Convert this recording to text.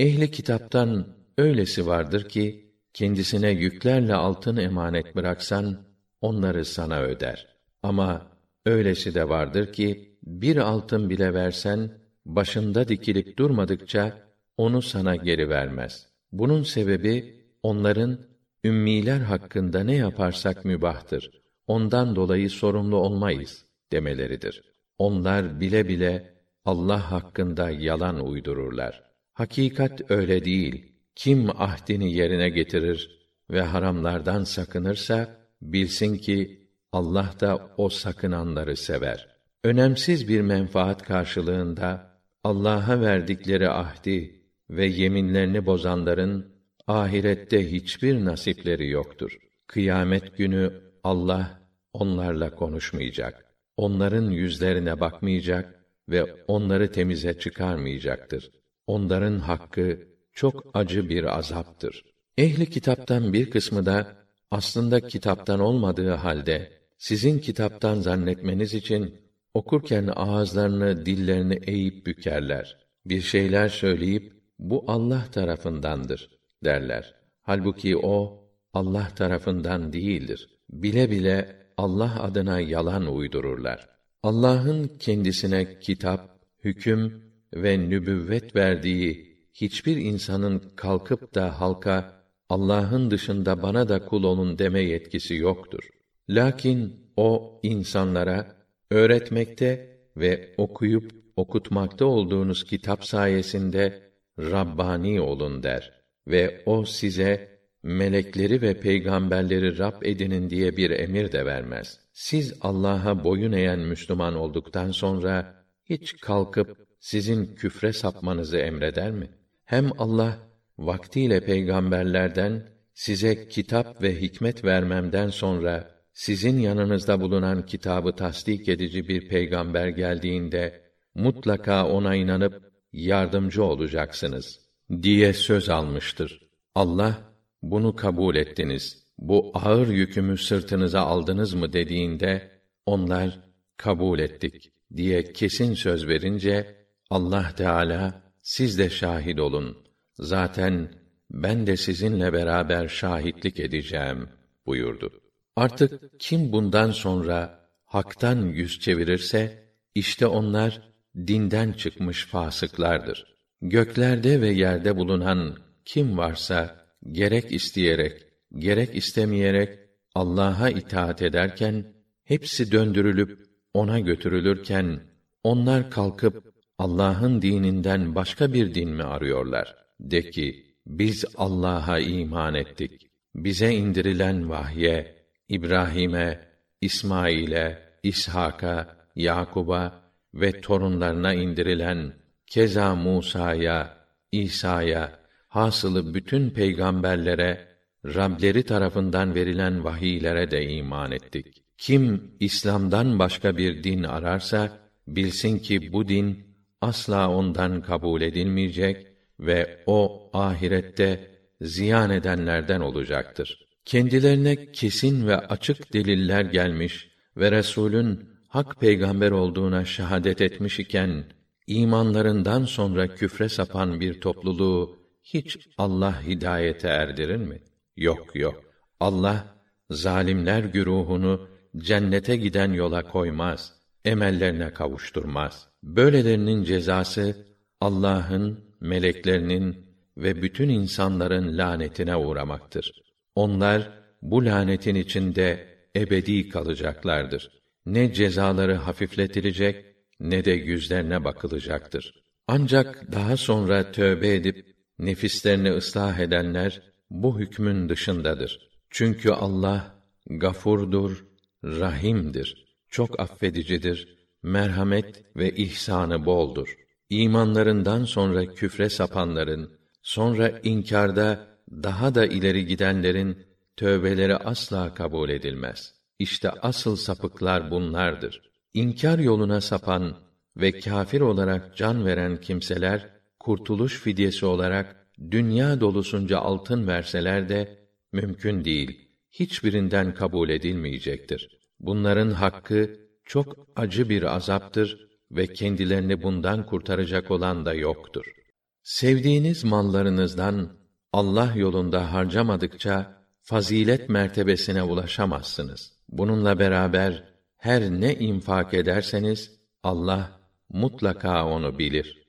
Ehli kitaptan öylesi vardır ki kendisine yüklerle altın emanet bıraksan onları sana öder. Ama öylesi de vardır ki bir altın bile versen başında dikilip durmadıkça onu sana geri vermez. Bunun sebebi onların ümmiler hakkında ne yaparsak mübahtır. Ondan dolayı sorumlu olmayız demeleridir. Onlar bile bile Allah hakkında yalan uydururlar. Hakikat öyle değil. Kim ahdini yerine getirir ve haramlardan sakınırsa bilsin ki Allah da o sakınanları sever. Önemsiz bir menfaat karşılığında Allah'a verdikleri ahdi ve yeminlerini bozanların ahirette hiçbir nasipleri yoktur. Kıyamet günü Allah onlarla konuşmayacak. Onların yüzlerine bakmayacak ve onları temize çıkarmayacaktır. Onların hakkı çok acı bir azaptır. Ehli kitaptan bir kısmı da aslında kitaptan olmadığı halde sizin kitaptan zannetmeniz için okurken ağızlarını, dillerini eğip bükerler. Bir şeyler söyleyip bu Allah tarafındandır derler. Halbuki o Allah tarafından değildir. Bile bile Allah adına yalan uydururlar. Allah'ın kendisine kitap, hüküm ve nübüvvet verdiği hiçbir insanın kalkıp da halka Allah'ın dışında bana da kul olun deme yetkisi yoktur. Lakin o insanlara öğretmekte ve okuyup okutmakta olduğunuz kitap sayesinde Rabbani olun der ve o size melekleri ve peygamberleri Rab edinin diye bir emir de vermez. Siz Allah'a boyun eğen Müslüman olduktan sonra hiç kalkıp sizin küfre sapmanızı emreder mi? Hem Allah vaktiyle peygamberlerden size kitap ve hikmet vermemden sonra sizin yanınızda bulunan kitabı tasdik edici bir peygamber geldiğinde mutlaka ona inanıp yardımcı olacaksınız diye söz almıştır. Allah bunu kabul ettiniz. Bu ağır yükümü sırtınıza aldınız mı dediğinde onlar kabul ettik diye kesin söz verince Allah Teala siz de şahit olun. Zaten ben de sizinle beraber şahitlik edeceğim buyurdu. Artık kim bundan sonra haktan yüz çevirirse işte onlar dinden çıkmış fasıklardır. Göklerde ve yerde bulunan kim varsa gerek isteyerek gerek istemeyerek Allah'a itaat ederken hepsi döndürülüp ona götürülürken onlar kalkıp Allah'ın dininden başka bir din mi arıyorlar? De ki, biz Allah'a iman ettik. Bize indirilen vahye, İbrahim'e, İsmail'e, İshak'a, Yakub'a ve torunlarına indirilen keza Musa'ya, İsa'ya, hasılı bütün peygamberlere, Rableri tarafından verilen vahiylere de iman ettik. Kim İslam'dan başka bir din ararsa bilsin ki bu din asla ondan kabul edilmeyecek ve o ahirette ziyan edenlerden olacaktır. Kendilerine kesin ve açık deliller gelmiş ve Resulün hak peygamber olduğuna şahadet etmiş iken imanlarından sonra küfre sapan bir topluluğu hiç Allah hidayete erdirir mi? Yok yok. Allah zalimler güruhunu cennete giden yola koymaz, emellerine kavuşturmaz. Böylelerinin cezası Allah'ın, meleklerinin ve bütün insanların lanetine uğramaktır. Onlar bu lanetin içinde ebedi kalacaklardır. Ne cezaları hafifletilecek ne de yüzlerine bakılacaktır. Ancak daha sonra tövbe edip nefislerini ıslah edenler bu hükmün dışındadır. Çünkü Allah gafurdur, rahimdir, çok affedicidir, merhamet ve ihsanı boldur. İmanlarından sonra küfre sapanların, sonra inkarda daha da ileri gidenlerin tövbeleri asla kabul edilmez. İşte asıl sapıklar bunlardır. İnkar yoluna sapan ve kâfir olarak can veren kimseler kurtuluş fidyesi olarak dünya dolusunca altın verseler de mümkün değil. Hiçbirinden kabul edilmeyecektir. Bunların hakkı çok acı bir azaptır ve kendilerini bundan kurtaracak olan da yoktur. Sevdiğiniz mallarınızdan Allah yolunda harcamadıkça fazilet mertebesine ulaşamazsınız. Bununla beraber her ne infak ederseniz Allah mutlaka onu bilir.